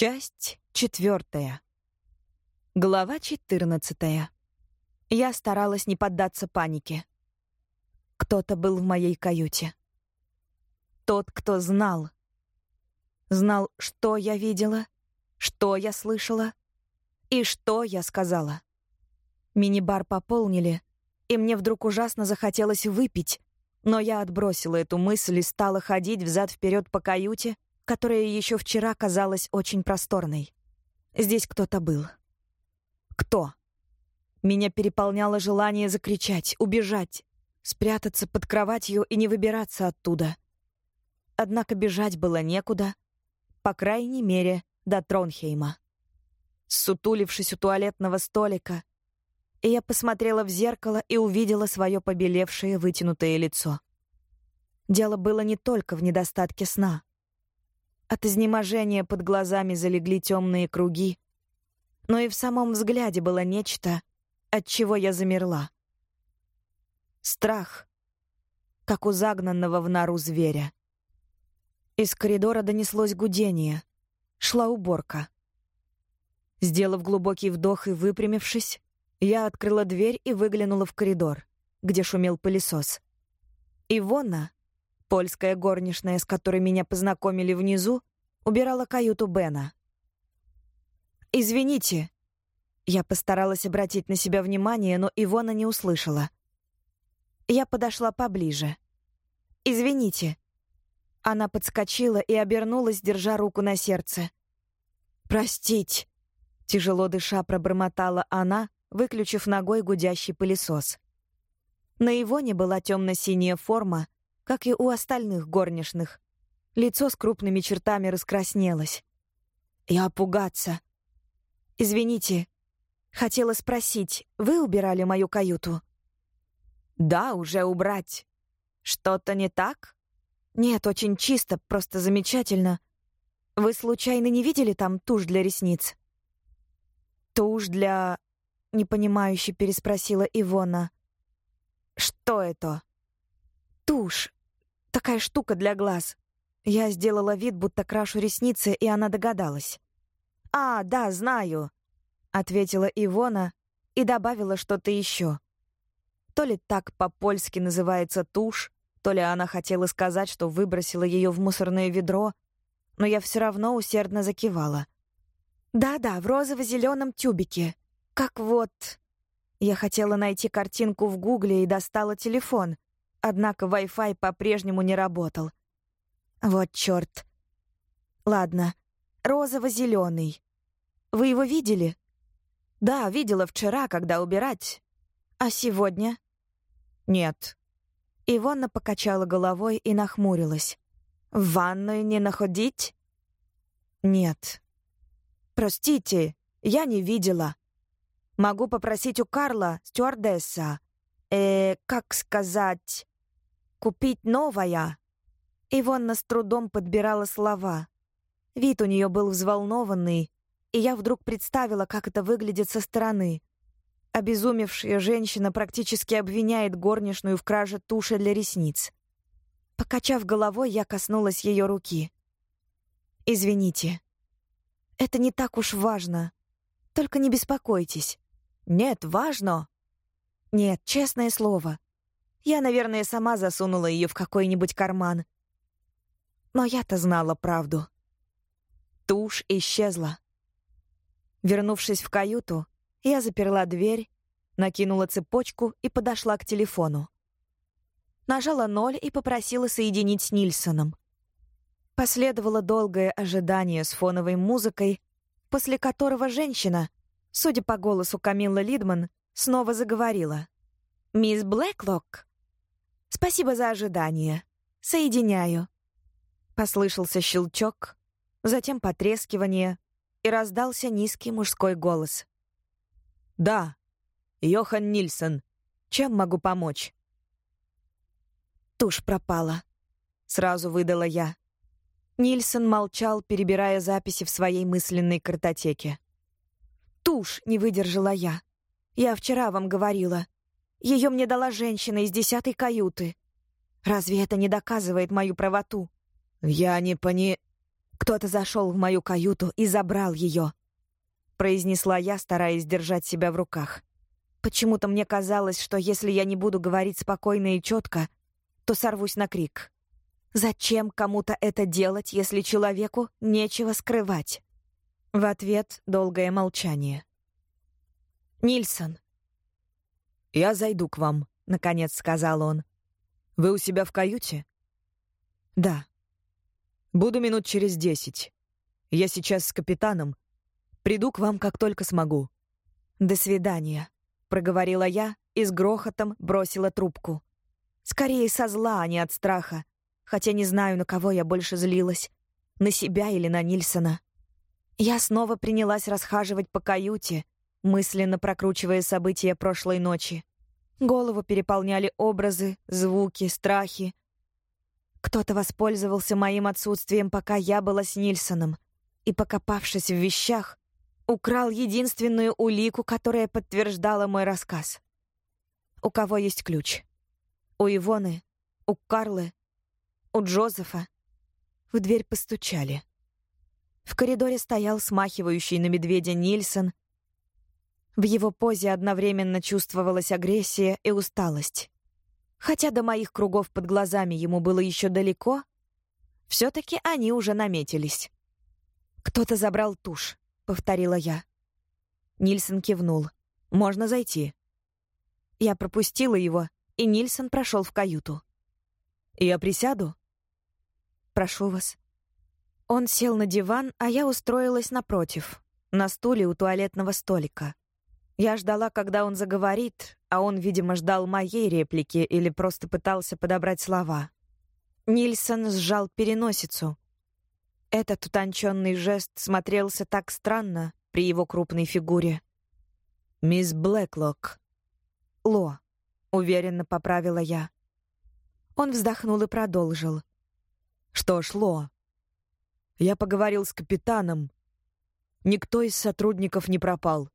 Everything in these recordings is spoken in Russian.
Часть четвертая. Глава четырнадцатая. Я старалась не поддаться панике. Кто-то был в моей каюте. Тот, кто знал. Знал, что я видела, что я слышала и что я сказала. Мини-бар пополнили, и мне вдруг ужасно захотелось выпить, но я отбросила эту мысль и стала ходить взад-вперед по каюте, которая еще вчера казалась очень просторной. Здесь кто-то был. Кто? Меня переполняло желание закричать, убежать, спрятаться под кроватью и не выбираться оттуда. Однако бежать было некуда, по крайней мере, до Тронхейма. Сутулившись у туалетного столика, я посмотрела в зеркало и увидела свое побелевшее вытянутое лицо. Дело было не только в недостатке сна. От изнеможения под глазами залегли темные круги, но и в самом взгляде было нечто, от чего я замерла. Страх, как у загнанного в нору зверя. Из коридора донеслось гудение. Шла уборка. Сделав глубокий вдох и выпрямившись, я открыла дверь и выглянула в коридор, где шумел пылесос. Ивона, польская горничная, с которой меня познакомили внизу, убирала каюту Бена. «Извините». Я постаралась обратить на себя внимание, но Ивона не услышала. Я подошла поближе. «Извините». Она подскочила и обернулась, держа руку на сердце. «Простить», — тяжело дыша пробормотала она, выключив ногой гудящий пылесос. На Ивоне была темно-синяя форма, как и у остальных горничных. Лицо с крупными чертами раскраснелось. «Я пугаться». «Извините, хотела спросить, вы убирали мою каюту?» «Да, уже убрать. Что-то не так?» «Нет, очень чисто, просто замечательно. Вы случайно не видели там тушь для ресниц?» «Тушь для...» — непонимающе переспросила Ивона. «Что это?» «Тушь. Такая штука для глаз». Я сделала вид, будто крашу ресницы, и она догадалась. «А, да, знаю», — ответила Ивона и добавила что-то еще. То ли так по-польски называется тушь, то ли она хотела сказать, что выбросила ее в мусорное ведро, но я все равно усердно закивала. «Да-да, в розово-зеленом тюбике. Как вот...» Я хотела найти картинку в Гугле и достала телефон, однако Wi-Fi по-прежнему не работал. Вот чёрт. Ладно, розово-зеленый. Вы его видели? Да, видела вчера, когда убирать. А сегодня? Нет. Ивонна покачала головой и нахмурилась. В ванную не находить? Нет. Простите, я не видела. Могу попросить у Карла, стюардесса, э, как сказать, купить новая. Ивонна с трудом подбирала слова. Вид у нее был взволнованный, и я вдруг представила, как это выглядит со стороны. Обезумевшая женщина практически обвиняет горничную в краже туши для ресниц. Покачав головой, я коснулась ее руки. «Извините. Это не так уж важно. Только не беспокойтесь. Нет, важно. Нет, честное слово. Я, наверное, сама засунула ее в какой-нибудь карман. Но я-то знала правду. Тушь исчезла. Вернувшись в каюту, я заперла дверь, накинула цепочку и подошла к телефону. Нажала ноль и попросила соединить с Нильсоном. Последовало долгое ожидание с фоновой музыкой, после которого женщина, судя по голосу Камиллы Лидман, снова заговорила. «Мисс Блэклок?» «Спасибо за ожидание. Соединяю». Послышался щелчок, затем потрескивание, и раздался низкий мужской голос. «Да, Йохан Нильсон. Чем могу помочь?» Тушь пропала. Сразу выдала я. Нильсон молчал, перебирая записи в своей мысленной картотеке. Тушь не выдержала я. Я вчера вам говорила. Ее мне дала женщина из десятой каюты. Разве это не доказывает мою правоту? Я не пони... «Кто-то зашел в мою каюту и забрал ее», — произнесла я, стараясь держать себя в руках. Почему-то мне казалось, что если я не буду говорить спокойно и четко, то сорвусь на крик. Зачем кому-то это делать, если человеку нечего скрывать? В ответ долгое молчание. «Нильсон». «Я зайду к вам», — наконец сказал он. «Вы у себя в каюте?» «Да». «Буду минут через десять. Я сейчас с капитаном. Приду к вам, как только смогу». «До свидания», — проговорила я и с грохотом бросила трубку. Скорее со зла, а не от страха. Хотя не знаю, на кого я больше злилась. На себя или на Нильсона. Я снова принялась расхаживать по каюте, мысленно прокручивая события прошлой ночи. Голову переполняли образы, звуки, страхи. Кто-то воспользовался моим отсутствием, пока я была с Нильсоном, и, покопавшись в вещах, украл единственную улику, которая подтверждала мой рассказ. У кого есть ключ? У Ивоны, у Карлы, у Джозефа. В дверь постучали. В коридоре стоял смахивающий на медведя Нильсон. В его позе одновременно чувствовалась агрессия и усталость. Хотя до моих кругов под глазами ему было еще далеко, все-таки они уже наметились. «Кто-то забрал тушь», — повторила я. Нильсон кивнул. «Можно зайти». Я пропустила его и Нильсон прошел в каюту. «Я присяду?» «Прошу вас». Он сел на диван, а я устроилась напротив, на стуле у туалетного столика. Я ждала, когда он заговорит, а он, видимо, ждал моей реплики или просто пытался подобрать слова. Нильсон сжал переносицу. Этот утонченный жест смотрелся так странно при его крупной фигуре. «Мисс Блэклок». «Ло», — уверенно поправила я. Он вздохнул и продолжил. «Что шло? Я поговорил с капитаном. Никто из сотрудников не пропал.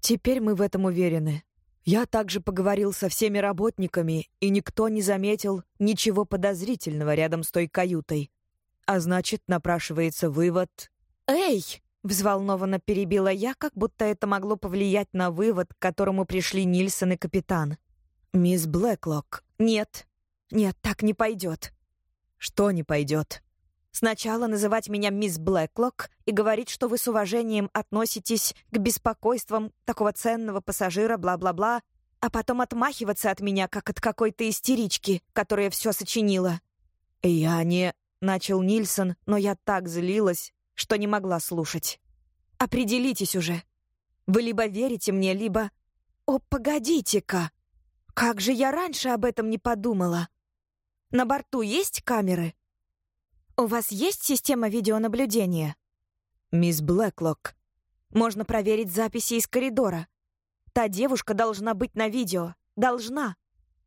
Теперь мы в этом уверены. Я также поговорил со всеми работниками, и никто не заметил ничего подозрительного рядом с той каютой. А значит, напрашивается вывод... «Эй!» — взволнованно перебила я, как будто это могло повлиять на вывод, к которому пришли Нильсон и капитан. «Мисс Блэклок». «Нет, нет, так не пойдет». «Что не пойдет?» «Сначала называть меня мисс Блэклок и говорить, что вы с уважением относитесь к беспокойствам такого ценного пассажира, бла-бла-бла, а потом отмахиваться от меня, как от какой-то истерички, которая все сочинила». «Я не...» — начал Нильсон, но я так злилась, что не могла слушать. «Определитесь уже. Вы либо верите мне, либо...» «О, погодите-ка!» Как же я раньше об этом не подумала? На борту есть камеры? У вас есть система видеонаблюдения? Мисс Блэклок. Можно проверить записи из коридора. Та девушка должна быть на видео. Должна.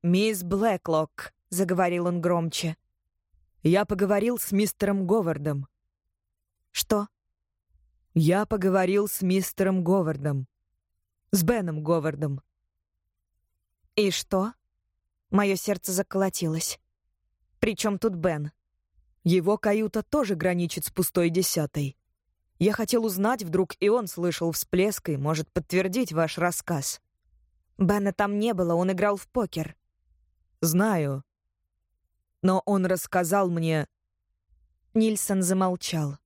Мисс Блэклок, заговорил он громче. Я поговорил с мистером Говардом. Что? Я поговорил с мистером Говардом. С Беном Говардом. «И что?» Мое сердце заколотилось. «При чем тут Бен?» «Его каюта тоже граничит с пустой десятой. Я хотел узнать, вдруг и он слышал всплеск и может подтвердить ваш рассказ». «Бена там не было, он играл в покер». «Знаю. Но он рассказал мне...» Нильсон замолчал.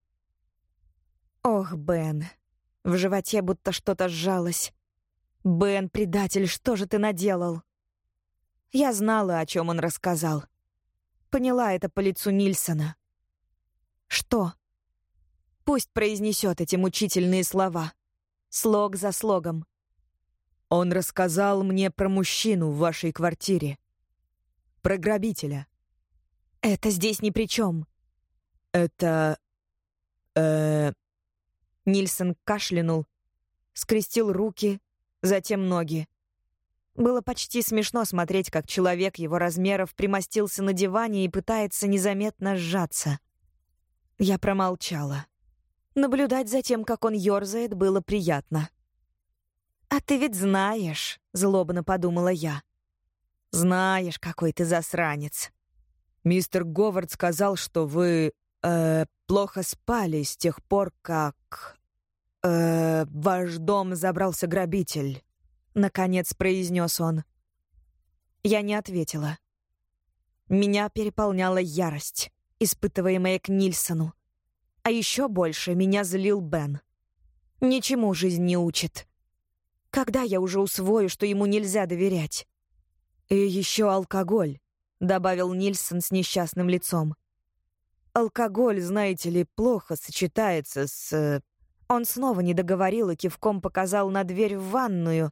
«Ох, Бен». В животе будто что-то сжалось. «Бен, предатель, что же ты наделал?» Я знала, о чем он рассказал. Поняла это по лицу Нильсона. «Что?» Пусть произнесет эти мучительные слова. Слог за слогом. «Он рассказал мне про мужчину в вашей квартире. Про грабителя». «Это здесь ни при чем». «Это... э...» Нильсон кашлянул, скрестил руки, затем ноги. Было почти смешно смотреть, как человек его размеров примостился на диване и пытается незаметно сжаться. Я промолчала. Наблюдать за тем, как он ёрзает, было приятно. «А ты ведь знаешь», — злобно подумала я. «Знаешь, какой ты засранец». «Мистер Говард сказал, что вы... э, плохо спали с тех пор, как... Э, ваш дом забрался грабитель», — наконец произнес он. Я не ответила. Меня переполняла ярость, испытываемая к Нильсону. А еще больше меня злил Бен. Ничему жизнь не учит. Когда я уже усвою, что ему нельзя доверять? И еще алкоголь, добавил Нильсон с несчастным лицом. Алкоголь, знаете ли, плохо сочетается с... Э, он снова не договорил и кивком показал на дверь в ванную,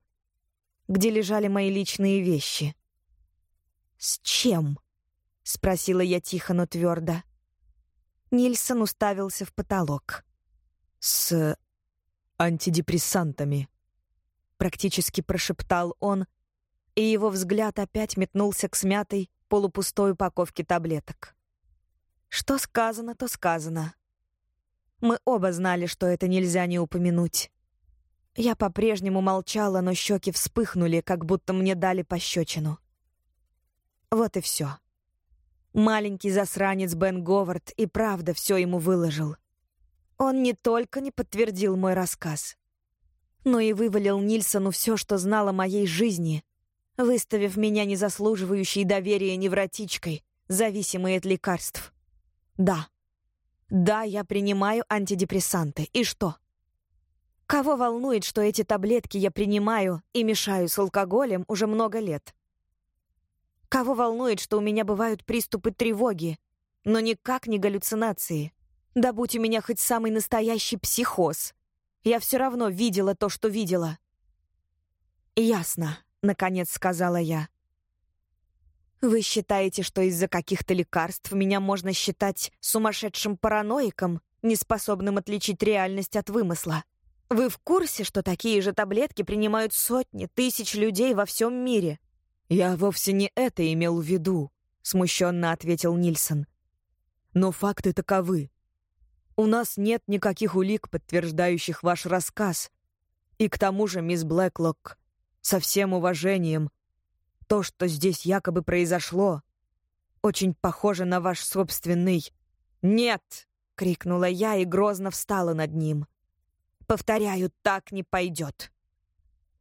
где лежали мои личные вещи. «С чем?» — спросила я тихо, но твердо. Нильсон уставился в потолок. «С антидепрессантами», — практически прошептал он, и его взгляд опять метнулся к смятой, полупустой упаковке таблеток. Что сказано, то сказано. Мы оба знали, что это нельзя не упомянуть. Я по-прежнему молчала, но щеки вспыхнули, как будто мне дали пощечину. Вот и все. Маленький засранец Бен Говард и правда все ему выложил. Он не только не подтвердил мой рассказ, но и вывалил Нильсону все, что знал о моей жизни, выставив меня незаслуживающей доверия невротичкой, зависимой от лекарств. Да. Да, я принимаю антидепрессанты. И что? Кого волнует, что эти таблетки я принимаю и мешаю с алкоголем уже много лет? Кого волнует, что у меня бывают приступы тревоги, но никак не галлюцинации? Да будь у меня хоть самый настоящий психоз. Я все равно видела то, что видела. «Ясно», — наконец сказала я. «Вы считаете, что из-за каких-то лекарств меня можно считать сумасшедшим параноиком, неспособным отличить реальность от вымысла? Вы в курсе, что такие же таблетки принимают сотни, тысяч людей во всем мире?» «Я вовсе не это имел в виду», — смущенно ответил Нильсон. «Но факты таковы. У нас нет никаких улик, подтверждающих ваш рассказ. И к тому же, мисс Блэклок, со всем уважением, то, что здесь якобы произошло, очень похоже на ваш собственный... «Нет!» — крикнула я и грозно встала над ним. «Повторяю, так не пойдет.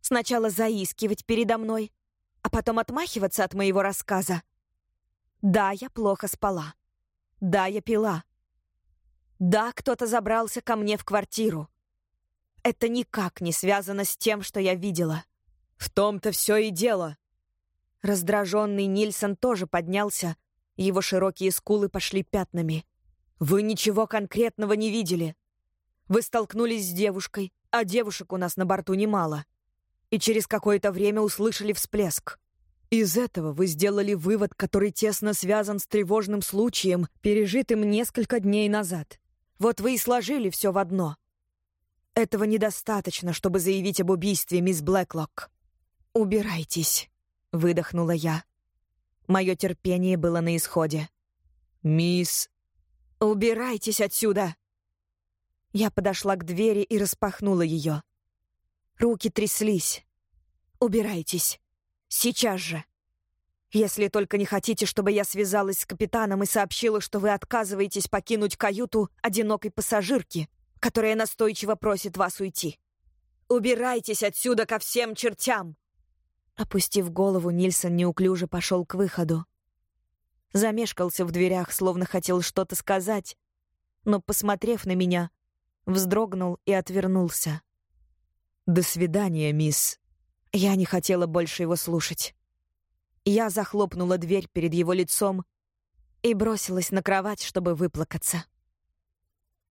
Сначала заискивать передо мной, а потом отмахиваться от моего рассказа. Да, я плохо спала. Да, я пила. Да, кто-то забрался ко мне в квартиру. Это никак не связано с тем, что я видела. В том-то все и дело. Раздраженный Нильсон тоже поднялся, его широкие скулы пошли пятнами. Вы ничего конкретного не видели. Вы столкнулись с девушкой, а девушек у нас на борту немало и через какое-то время услышали всплеск. Из этого вы сделали вывод, который тесно связан с тревожным случаем, пережитым несколько дней назад. Вот вы и сложили все в одно. Этого недостаточно, чтобы заявить об убийстве, мисс Блэклок. «Убирайтесь», — выдохнула я. Мое терпение было на исходе. «Мисс...» «Убирайтесь отсюда!» Я подошла к двери и распахнула ее. Руки тряслись. «Убирайтесь. Сейчас же. Если только не хотите, чтобы я связалась с капитаном и сообщила, что вы отказываетесь покинуть каюту одинокой пассажирки, которая настойчиво просит вас уйти. Убирайтесь отсюда ко всем чертям!» Опустив голову, Нильсон неуклюже пошел к выходу. Замешкался в дверях, словно хотел что-то сказать, но, посмотрев на меня, вздрогнул и отвернулся. «До свидания, мисс». Я не хотела больше его слушать. Я захлопнула дверь перед его лицом и бросилась на кровать, чтобы выплакаться.